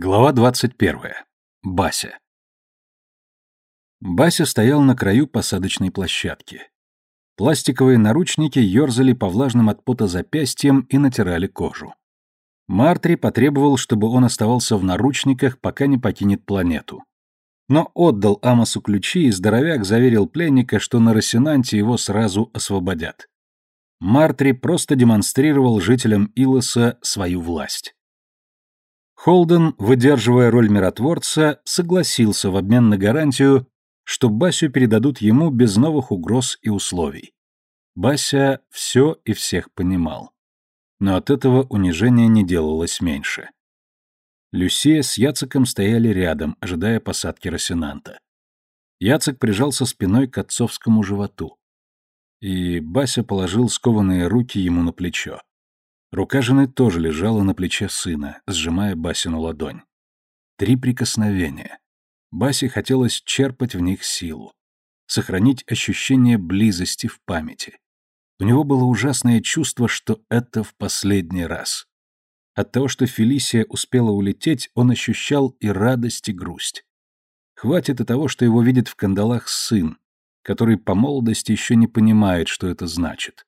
Глава 21. Бася. Бася стоял на краю посадочной площадки. Пластиковые наручники ерзали по влажным от пота запястьям и натирали кожу. Мартри потребовал, чтобы он оставался в наручниках, пока не покинет планету. Но отдал Амосу ключи, и здоровяк заверил пленника, что на Росинанте его сразу освободят. Мартри просто демонстрировал жителям Илоса свою власть. Холден, выдерживая роль миротворца, согласился в обмен на гарантию, что Басю передадут ему без новых угроз и условий. Бася все и всех понимал. Но от этого унижения не делалось меньше. Люсия с Яцеком стояли рядом, ожидая посадки Росинанта. Яцек прижался спиной к отцовскому животу. И Бася положил скованные руки ему на плечо. Рука жены тоже лежала на плече сына, сжимая Басину ладонь. Три прикосновения. Басе хотелось черпать в них силу, сохранить ощущение близости в памяти. У него было ужасное чувство, что это в последний раз. От того, что Фелисия успела улететь, он ощущал и радость, и грусть. Хватит и того, что его видит в кандалах сын, который по молодости еще не понимает, что это значит.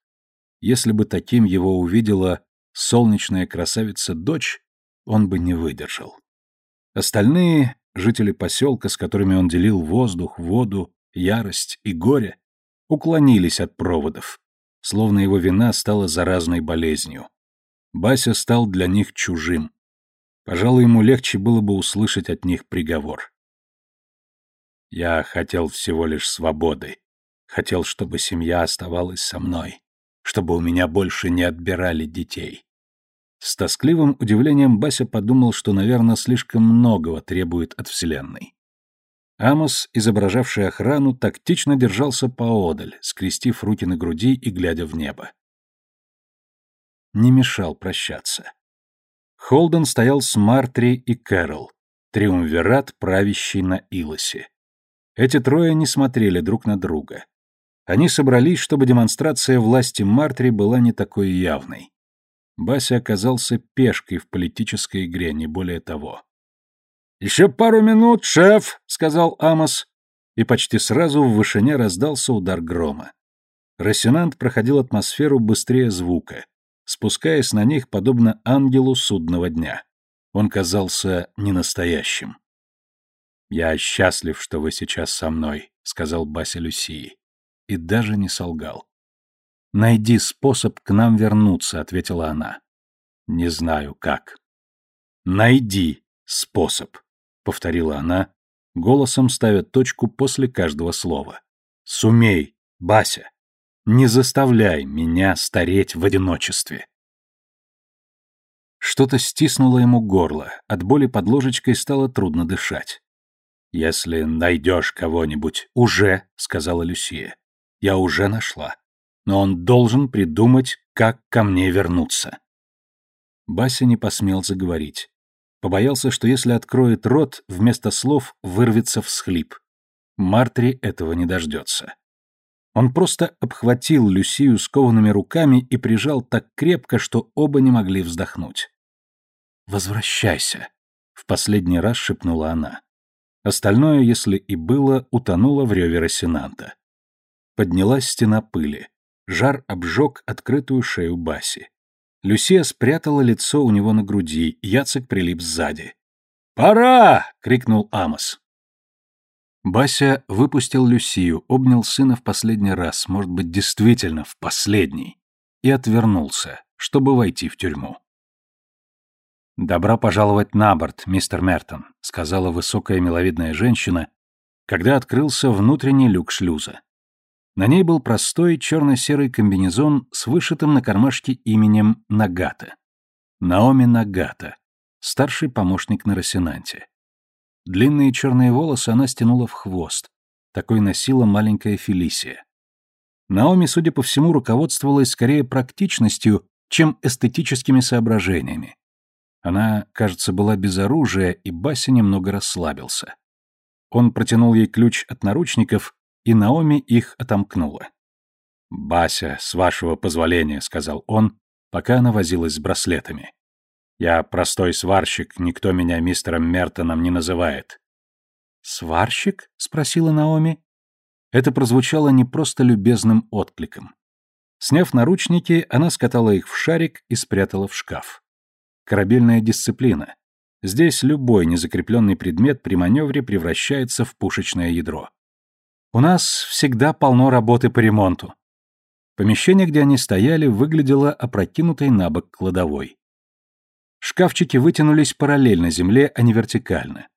Если бы таким его увидела солнечная красавица-дочь, он бы не выдержал. Остальные, жители поселка, с которыми он делил воздух, воду, ярость и горе, уклонились от проводов, словно его вина стала заразной болезнью. Бася стал для них чужим. Пожалуй, ему легче было бы услышать от них приговор. Я хотел всего лишь свободы. Хотел, чтобы семья оставалась со мной чтобы у меня больше не отбирали детей. С тоскливым удивлением Бася подумал, что, наверное, слишком многого требует от Вселенной. Амос, изображавший охрану, тактично держался поодаль, скрестив руки на груди и глядя в небо. Не мешал прощаться. Холден стоял с Мартри и Кэрол, триумвират, правящий на Илосе. Эти трое не смотрели друг на друга. Они собрались, чтобы демонстрация власти Мартри была не такой явной. Бася оказался пешкой в политической игре, не более того. «Еще пару минут, шеф!» — сказал Амос. И почти сразу в вышине раздался удар грома. Рассенант проходил атмосферу быстрее звука, спускаясь на них подобно ангелу судного дня. Он казался ненастоящим. «Я счастлив, что вы сейчас со мной», — сказал Бася Люсии и даже не солгал. «Найди способ к нам вернуться», — ответила она. «Не знаю, как». «Найди способ», — повторила она, голосом ставя точку после каждого слова. «Сумей, Бася. Не заставляй меня стареть в одиночестве». Что-то стиснуло ему горло, от боли под ложечкой стало трудно дышать. «Если найдешь кого-нибудь, уже», — сказала Люсия я уже нашла. Но он должен придумать, как ко мне вернуться. Бася не посмел заговорить. Побоялся, что если откроет рот, вместо слов вырвется всхлип. Мартри этого не дождется. Он просто обхватил Люсию скованными руками и прижал так крепко, что оба не могли вздохнуть. «Возвращайся», — в последний раз шепнула она. Остальное, если и было, утонуло в реве Росинанта. Поднялась стена пыли. Жар обжег открытую шею Баси. Люсия спрятала лицо у него на груди, Яцек прилип сзади. «Пора!» — крикнул Амос. Бася выпустил Люсию, обнял сына в последний раз, может быть, действительно, в последний, и отвернулся, чтобы войти в тюрьму. «Добро пожаловать на борт, мистер Мертон», — сказала высокая миловидная женщина, когда открылся внутренний люк шлюза. На ней был простой черно-серый комбинезон с вышитым на кармашке именем Нагата. Наоми Нагата, старший помощник на Росинанте. Длинные черные волосы она стянула в хвост. Такой носила маленькая Фелисия. Наоми, судя по всему, руководствовалась скорее практичностью, чем эстетическими соображениями. Она, кажется, была без оружия, и Бася немного расслабился. Он протянул ей ключ от наручников и Наоми их отомкнула. «Бася, с вашего позволения», — сказал он, пока она возилась с браслетами. Я простой сварщик, никто меня мистером Мертоном не называет. «Сварщик?» — спросила Наоми. Это прозвучало не просто любезным откликом. Сняв наручники, она скатала их в шарик и спрятала в шкаф. Корабельная дисциплина. Здесь любой незакрепленный предмет при маневре превращается в пушечное ядро. У нас всегда полно работы по ремонту. Помещение, где они стояли, выглядело опрокинутой на бок кладовой. Шкафчики вытянулись параллельно земле, а не вертикально.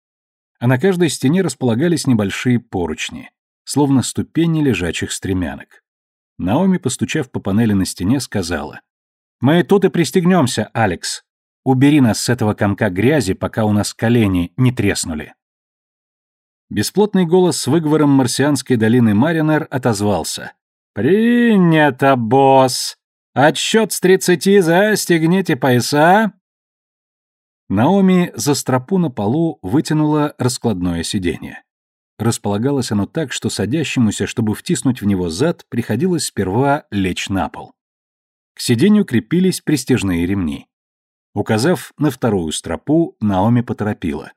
А на каждой стене располагались небольшие поручни, словно ступени лежачих стремянок. Наоми, постучав по панели на стене, сказала. «Мы тут и пристегнемся, Алекс. Убери нас с этого комка грязи, пока у нас колени не треснули». Бесплотный голос с выговором марсианской долины Маринер отозвался. «Принято, босс! Отсчет с тридцати, застегните пояса!» Наоми за стропу на полу вытянула раскладное сиденье. Располагалось оно так, что садящемуся, чтобы втиснуть в него зад, приходилось сперва лечь на пол. К сиденью крепились пристежные ремни. Указав на вторую стропу, Наоми поторопила.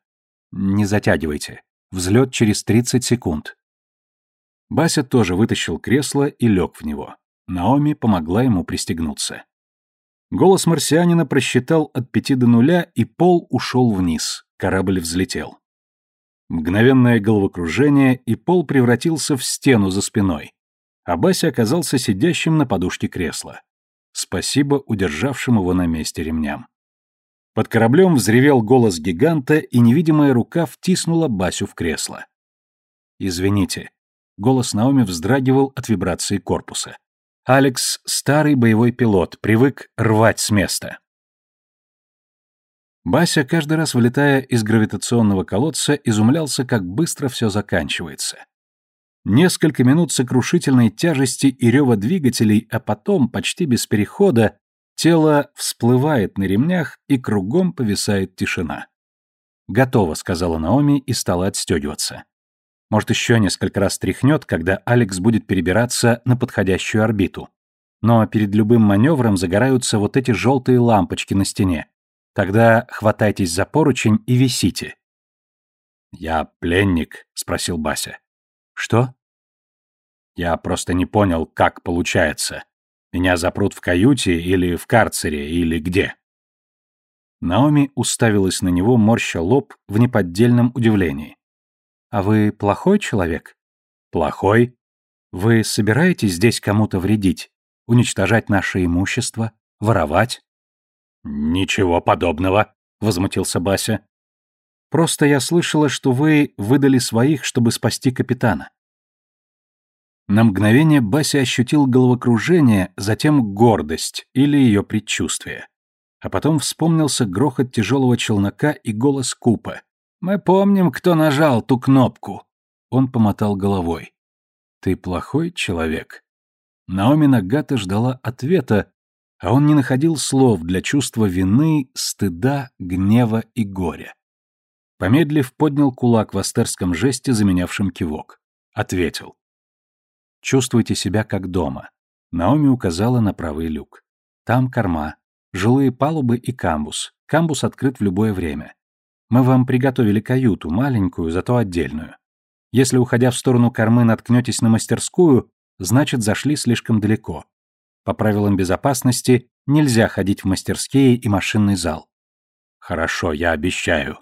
«Не затягивайте. Взлет через 30 секунд». Бася тоже вытащил кресло и лег в него. Наоми помогла ему пристегнуться. Голос марсианина просчитал от пяти до нуля, и пол ушел вниз. Корабль взлетел. Мгновенное головокружение, и пол превратился в стену за спиной. А Бася оказался сидящим на подушке кресла. Спасибо удержавшим его на месте ремням. Под кораблем взревел голос гиганта, и невидимая рука втиснула Басю в кресло. «Извините». Голос Наоми вздрагивал от вибрации корпуса. Алекс — старый боевой пилот, привык рвать с места. Бася, каждый раз вылетая из гравитационного колодца, изумлялся, как быстро все заканчивается. Несколько минут сокрушительной тяжести и рева двигателей, а потом, почти без перехода, тело всплывает на ремнях и кругом повисает тишина. «Готово», — сказала Наоми и стала отстегиваться. Может, еще несколько раз тряхнет, когда Алекс будет перебираться на подходящую орбиту. Но перед любым маневром загораются вот эти желтые лампочки на стене. Тогда хватайтесь за поручень и висите. «Я пленник?» — спросил Бася. «Что?» «Я просто не понял, как получается. Меня запрут в каюте или в карцере, или где?» Наоми уставилась на него, морща лоб в неподдельном удивлении. А вы плохой человек? Плохой? Вы собираетесь здесь кому-то вредить? Уничтожать наше имущество? Воровать? Ничего подобного, возмутился Бася. Просто я слышала, что вы выдали своих, чтобы спасти капитана. На мгновение Бася ощутил головокружение, затем гордость или ее предчувствие. А потом вспомнился грохот тяжелого челнока и голос Купа. Мы помним, кто нажал ту кнопку. Он помотал головой. Ты плохой человек. Наоми Нагата ждала ответа, а он не находил слов для чувства вины, стыда, гнева и горя. Помедлив, поднял кулак в астерском жесте, заменявшем кивок. Ответил. «Чувствуйте себя как дома». Наоми указала на правый люк. «Там корма, жилые палубы и камбус. Камбус открыт в любое время. Мы вам приготовили каюту, маленькую, зато отдельную. Если, уходя в сторону кормы, наткнетесь на мастерскую, значит, зашли слишком далеко. По правилам безопасности нельзя ходить в мастерские и машинный зал. Хорошо, я обещаю.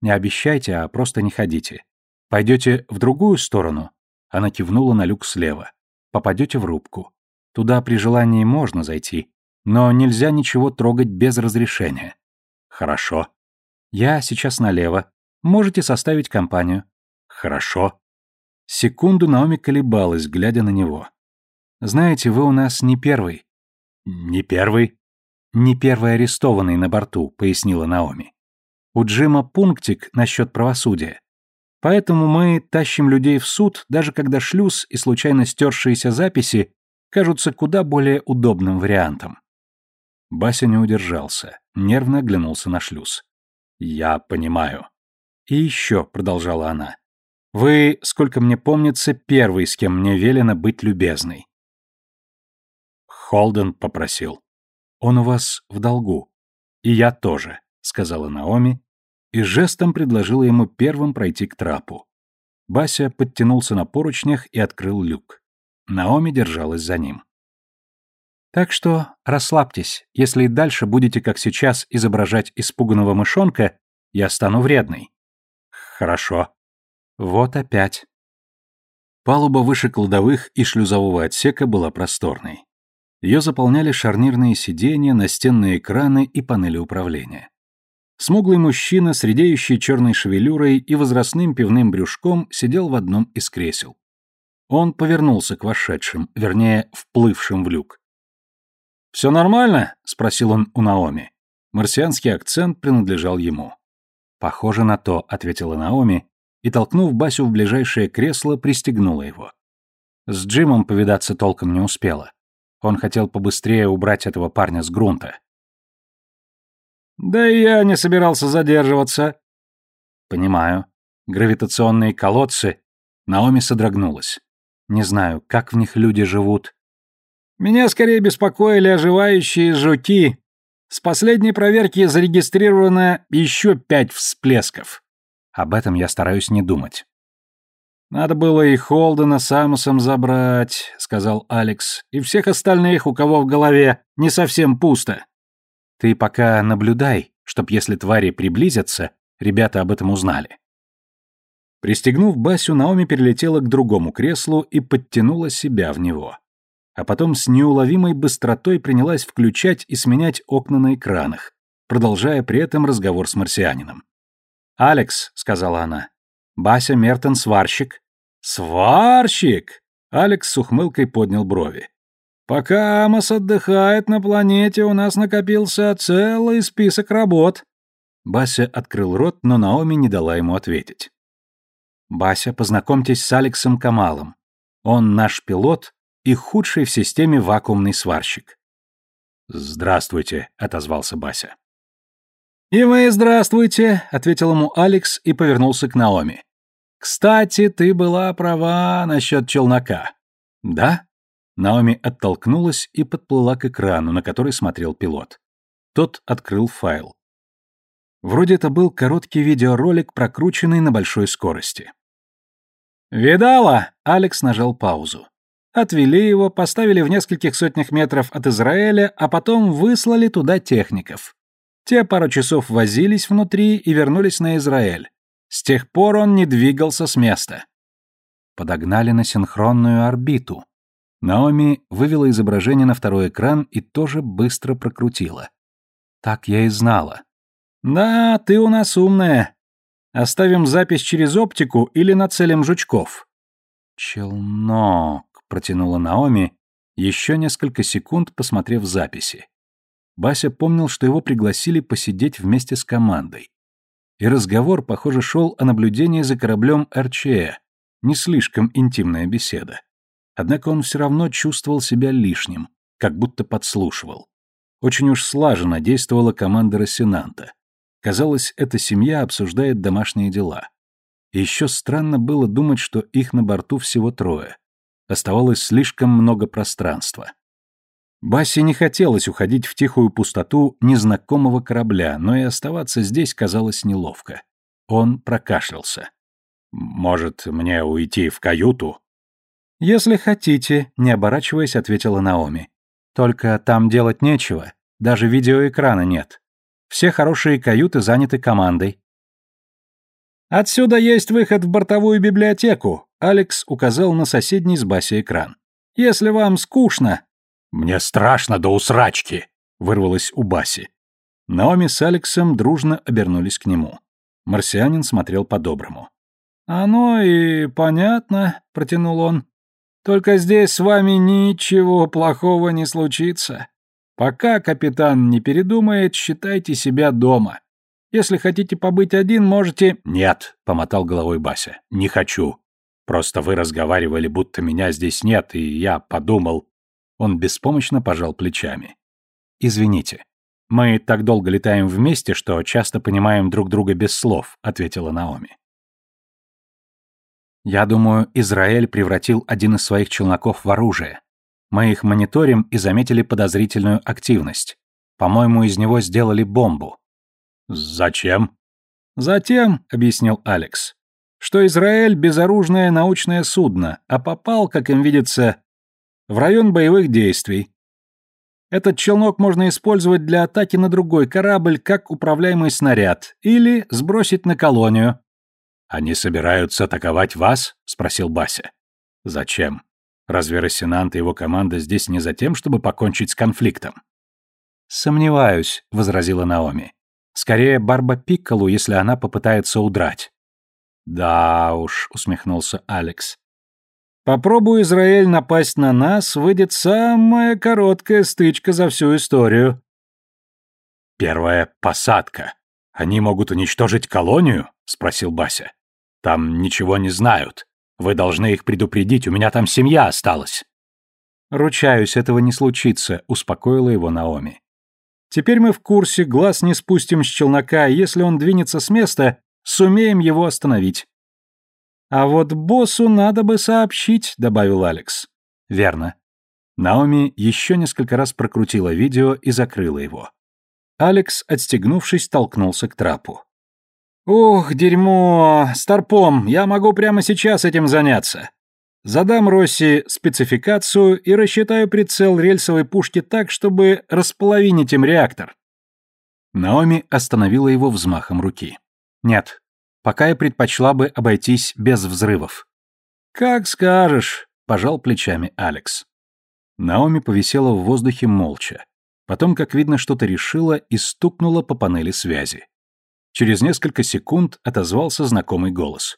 Не обещайте, а просто не ходите. Пойдете в другую сторону? Она кивнула на люк слева. Попадете в рубку. Туда при желании можно зайти, но нельзя ничего трогать без разрешения. Хорошо. Я сейчас налево. Можете составить компанию. Хорошо. Секунду Наоми колебалась, глядя на него. Знаете, вы у нас не первый. Не первый? Не первый арестованный на борту, пояснила Наоми. У Джима пунктик насчет правосудия. Поэтому мы тащим людей в суд, даже когда шлюз и случайно стершиеся записи кажутся куда более удобным вариантом. Бася не удержался, нервно оглянулся на шлюз. «Я понимаю». «И еще», — продолжала она, — «вы, сколько мне помнится, первый, с кем мне велено быть любезной». Холден попросил. «Он у вас в долгу. И я тоже. сказала Наоми, и жестом предложила ему первым пройти к трапу. Бася подтянулся на поручнях и открыл люк. Наоми держалась за ним. Так что расслабьтесь, если и дальше будете, как сейчас, изображать испуганного мышонка, я стану вредной. Хорошо. Вот опять. Палуба выше кладовых и шлюзового отсека была просторной. Ее заполняли шарнирные сиденья, настенные экраны и панели управления. Смуглый мужчина с редеющей черной шевелюрой и возрастным пивным брюшком сидел в одном из кресел. Он повернулся к вошедшим, вернее, вплывшим в люк. «Все нормально?» — спросил он у Наоми. Марсианский акцент принадлежал ему. «Похоже на то», — ответила Наоми, и, толкнув Басю в ближайшее кресло, пристегнула его. С Джимом повидаться толком не успела. Он хотел побыстрее убрать этого парня с грунта. «Да и я не собирался задерживаться». «Понимаю. Гравитационные колодцы...» Наоми содрогнулась. «Не знаю, как в них люди живут. Меня скорее беспокоили оживающие жуки. С последней проверки зарегистрировано еще пять всплесков. Об этом я стараюсь не думать. «Надо было и Холдена с Амосом забрать», — сказал Алекс, «и всех остальных, у кого в голове не совсем пусто». «Ты пока наблюдай, чтоб если твари приблизятся, ребята об этом узнали». Пристегнув Басю, Наоми перелетела к другому креслу и подтянула себя в него а потом с неуловимой быстротой принялась включать и сменять окна на экранах, продолжая при этом разговор с марсианином. «Алекс», — сказала она, — «Бася Мертон сварщик». «Сварщик!» — Алекс с ухмылкой поднял брови. «Пока Амос отдыхает на планете, у нас накопился целый список работ». Бася открыл рот, но Наоми не дала ему ответить. «Бася, познакомьтесь с Алексом Камалом. Он наш пилот и худший в системе вакуумный сварщик. «Здравствуйте», — отозвался Бася. «И вы здравствуйте», — ответил ему Алекс и повернулся к Наоми. «Кстати, ты была права насчет челнока». «Да?» Наоми оттолкнулась и подплыла к экрану, на который смотрел пилот. Тот открыл файл. Вроде это был короткий видеоролик, прокрученный на большой скорости. «Видала?» — Алекс нажал паузу. Отвели его, поставили в нескольких сотнях метров от Израиля, а потом выслали туда техников. Те пару часов возились внутри и вернулись на Израиль. С тех пор он не двигался с места. Подогнали на синхронную орбиту. Наоми вывела изображение на второй экран и тоже быстро прокрутила. Так я и знала. «Да, ты у нас умная. Оставим запись через оптику или нацелим жучков?» «Челнок», протянула Наоми, еще несколько секунд посмотрев записи. Бася помнил, что его пригласили посидеть вместе с командой. И разговор, похоже, шел о наблюдении за кораблем РЧЭ, не слишком интимная беседа. Однако он все равно чувствовал себя лишним, как будто подслушивал. Очень уж слаженно действовала команда Рассенанта. Казалось, эта семья обсуждает домашние дела. Еще странно было думать, что их на борту всего трое. Оставалось слишком много пространства. Басе не хотелось уходить в тихую пустоту незнакомого корабля, но и оставаться здесь казалось неловко. Он прокашлялся. «Может, мне уйти в каюту?» «Если хотите», — не оборачиваясь, ответила Наоми. «Только там делать нечего, даже видеоэкрана нет. Все хорошие каюты заняты командой». «Отсюда есть выход в бортовую библиотеку», Алекс указал на соседний с Баси экран. «Если вам скучно...» «Мне страшно до усрачки!» — вырвалось у Баси. Наоми с Алексом дружно обернулись к нему. Марсианин смотрел по-доброму. «Оно и понятно», — протянул он. «Только здесь с вами ничего плохого не случится. Пока капитан не передумает, считайте себя дома. Если хотите побыть один, можете...» «Нет», — помотал головой Бася, — «не хочу. Просто вы разговаривали, будто меня здесь нет, и я подумал...» Он беспомощно пожал плечами. «Извините. Мы так долго летаем вместе, что часто понимаем друг друга без слов», — ответила Наоми. «Я думаю, Израиль превратил один из своих челноков в оружие. Мы их мониторим и заметили подозрительную активность. По-моему, из него сделали бомбу. Зачем? Затем, объяснил Алекс, что Израиль безоружное научное судно, а попал, как им видится, в район боевых действий. Этот челнок можно использовать для атаки на другой корабль как управляемый снаряд или сбросить на колонию. Они собираются атаковать вас? спросил Бася. Зачем? Разве Рассенант и его команда здесь не за тем, чтобы покончить с конфликтом? Сомневаюсь, возразила Наоми. Скорее Барба Пикколу, если она попытается удрать. Да уж, усмехнулся Алекс. Попробуй Израиль напасть на нас, выйдет самая короткая стычка за всю историю. Первая посадка. Они могут уничтожить колонию? спросил Бася. Там ничего не знают. Вы должны их предупредить, у меня там семья осталась. Ручаюсь, этого не случится, успокоила его Наоми. Теперь мы в курсе, глаз не спустим с челнока, если он двинется с места, сумеем его остановить. А вот боссу надо бы сообщить, добавил Алекс. Верно. Наоми еще несколько раз прокрутила видео и закрыла его. Алекс, отстегнувшись, толкнулся к трапу. «Ух, дерьмо! Старпом, я могу прямо сейчас этим заняться. Задам Росси спецификацию и рассчитаю прицел рельсовой пушки так, чтобы располовинить им реактор». Наоми остановила его взмахом руки. «Нет, пока я предпочла бы обойтись без взрывов». «Как скажешь», — пожал плечами Алекс. Наоми повисела в воздухе молча. Потом, как видно, что-то решила и стукнула по панели связи. Через несколько секунд отозвался знакомый голос.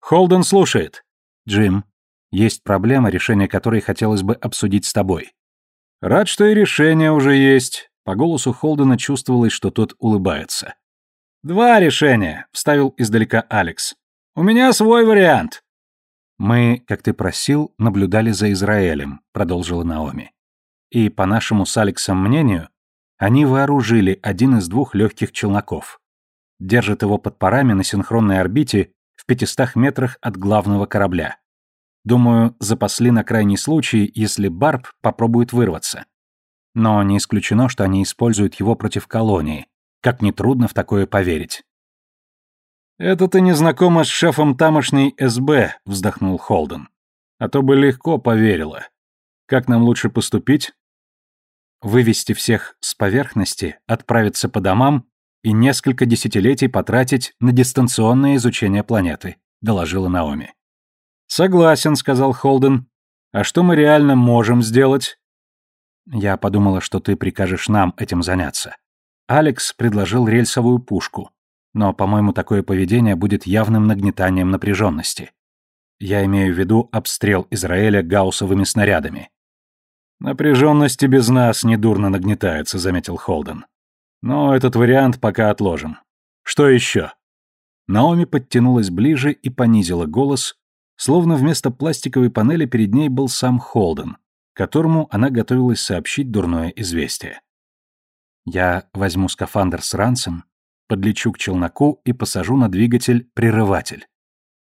«Холден слушает». «Джим, есть проблема, решение которой хотелось бы обсудить с тобой». «Рад, что и решение уже есть». По голосу Холдена чувствовалось, что тот улыбается. «Два решения», — вставил издалека Алекс. «У меня свой вариант». «Мы, как ты просил, наблюдали за Израилем», — продолжила Наоми. «И, по нашему с Алексом мнению, они вооружили один из двух легких челноков держит его под парами на синхронной орбите в 500 метрах от главного корабля. Думаю, запасли на крайний случай, если Барб попробует вырваться. Но не исключено, что они используют его против колонии. Как нетрудно в такое поверить. «Это ты не знакома с шефом тамошней СБ», — вздохнул Холден. «А то бы легко поверила. Как нам лучше поступить?» «Вывести всех с поверхности, отправиться по домам и несколько десятилетий потратить на дистанционное изучение планеты», — доложила Наоми. «Согласен», — сказал Холден. «А что мы реально можем сделать?» «Я подумала, что ты прикажешь нам этим заняться. Алекс предложил рельсовую пушку, но, по-моему, такое поведение будет явным нагнетанием напряженности. Я имею в виду обстрел Израиля гауссовыми снарядами». «Напряженность и без нас недурно нагнетается», — заметил Холден. Но этот вариант пока отложим. Что еще? Наоми подтянулась ближе и понизила голос, словно вместо пластиковой панели перед ней был сам Холден, которому она готовилась сообщить дурное известие. Я возьму скафандр с ранцем, подлечу к челноку и посажу на двигатель прерыватель.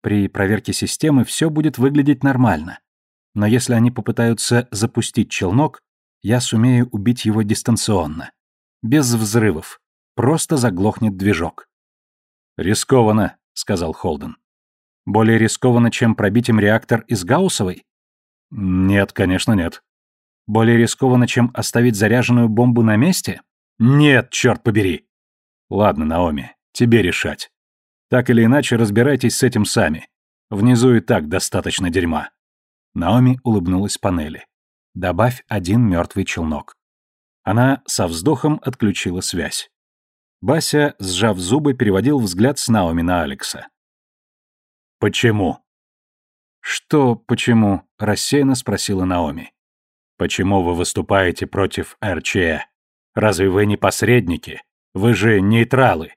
При проверке системы все будет выглядеть нормально. Но если они попытаются запустить челнок, я сумею убить его дистанционно без взрывов. Просто заглохнет движок. «Рискованно», — сказал Холден. «Более рискованно, чем пробить им реактор из Гауссовой?» «Нет, конечно, нет». «Более рискованно, чем оставить заряженную бомбу на месте?» «Нет, черт побери!» «Ладно, Наоми, тебе решать. Так или иначе, разбирайтесь с этим сами. Внизу и так достаточно дерьма». Наоми улыбнулась панели. «Добавь один мертвый челнок». Она со вздохом отключила связь. Бася, сжав зубы, переводил взгляд с Наоми на Алекса. «Почему?» «Что почему?» — рассеянно спросила Наоми. «Почему вы выступаете против РЧЭ? Разве вы не посредники? Вы же нейтралы.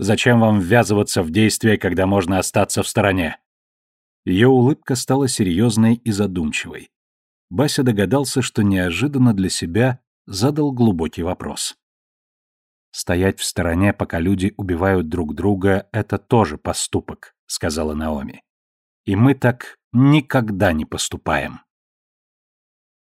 Зачем вам ввязываться в действия, когда можно остаться в стороне?» Ее улыбка стала серьезной и задумчивой. Бася догадался, что неожиданно для себя задал глубокий вопрос. «Стоять в стороне, пока люди убивают друг друга, это тоже поступок», — сказала Наоми. «И мы так никогда не поступаем».